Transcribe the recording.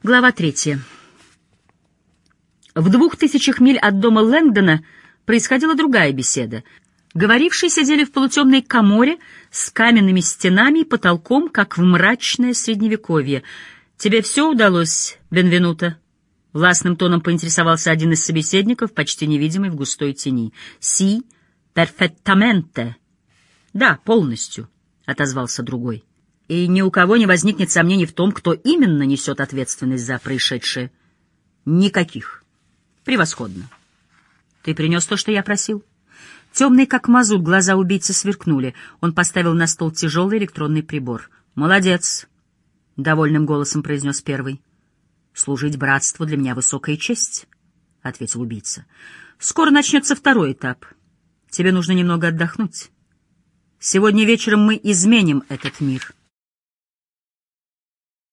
Глава третья. В двух тысячах миль от дома Лэнгдона происходила другая беседа. Говорившие сидели в полутемной коморе с каменными стенами и потолком, как в мрачное средневековье. «Тебе все удалось, Бенвенуто?» Властным тоном поинтересовался один из собеседников, почти невидимый в густой тени. «Си, перфектаменте». «Да, полностью», — отозвался другой и ни у кого не возникнет сомнений в том, кто именно несет ответственность за происшедшее. Никаких. Превосходно. Ты принес то, что я просил? Темный, как мазут, глаза убийцы сверкнули. Он поставил на стол тяжелый электронный прибор. «Молодец», — довольным голосом произнес первый. «Служить братству для меня высокая честь», — ответил убийца. «Скоро начнется второй этап. Тебе нужно немного отдохнуть. Сегодня вечером мы изменим этот мир».